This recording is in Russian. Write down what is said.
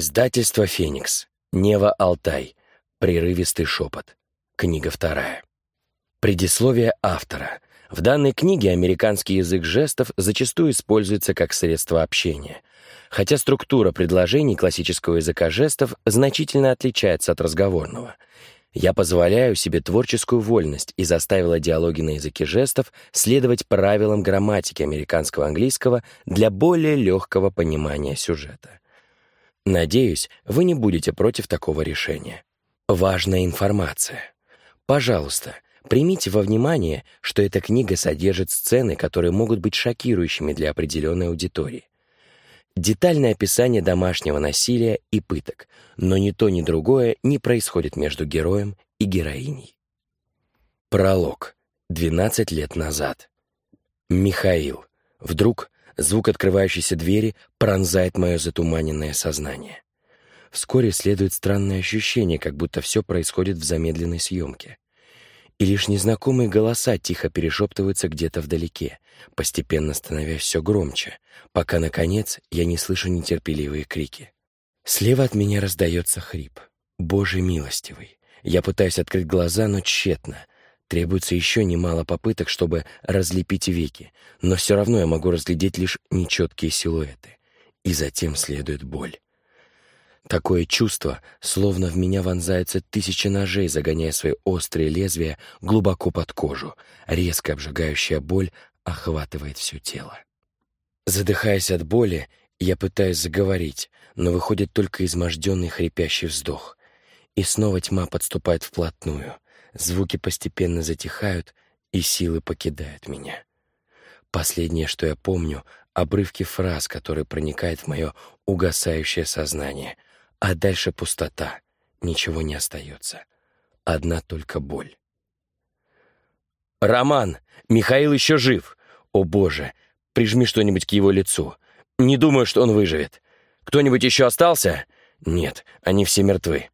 Издательство «Феникс». Нева Алтай. Прерывистый шепот. Книга вторая. Предисловие автора. В данной книге американский язык жестов зачастую используется как средство общения. Хотя структура предложений классического языка жестов значительно отличается от разговорного. Я позволяю себе творческую вольность и заставила диалоги на языке жестов следовать правилам грамматики американского английского для более легкого понимания сюжета. Надеюсь, вы не будете против такого решения. Важная информация. Пожалуйста, примите во внимание, что эта книга содержит сцены, которые могут быть шокирующими для определенной аудитории. Детальное описание домашнего насилия и пыток, но ни то, ни другое не происходит между героем и героиней. Пролог. 12 лет назад. Михаил. Вдруг звук открывающейся двери пронзает мое затуманенное сознание. Вскоре следует странное ощущение, как будто все происходит в замедленной съемке и лишь незнакомые голоса тихо перешептываются где-то вдалеке, постепенно становясь все громче, пока, наконец, я не слышу нетерпеливые крики. Слева от меня раздается хрип. Боже милостивый. Я пытаюсь открыть глаза, но тщетно. Требуется еще немало попыток, чтобы разлепить веки, но все равно я могу разглядеть лишь нечеткие силуэты. И затем следует боль. Такое чувство, словно в меня вонзаются тысячи ножей, загоняя свои острые лезвия глубоко под кожу. Резко обжигающая боль охватывает все тело. Задыхаясь от боли, я пытаюсь заговорить, но выходит только изможденный хрипящий вздох. И снова тьма подступает вплотную. Звуки постепенно затихают, и силы покидают меня. Последнее, что я помню, — обрывки фраз, которые проникают в мое угасающее сознание — а дальше пустота, ничего не остается. Одна только боль. «Роман! Михаил еще жив! О, Боже! Прижми что-нибудь к его лицу. Не думаю, что он выживет. Кто-нибудь еще остался? Нет, они все мертвы.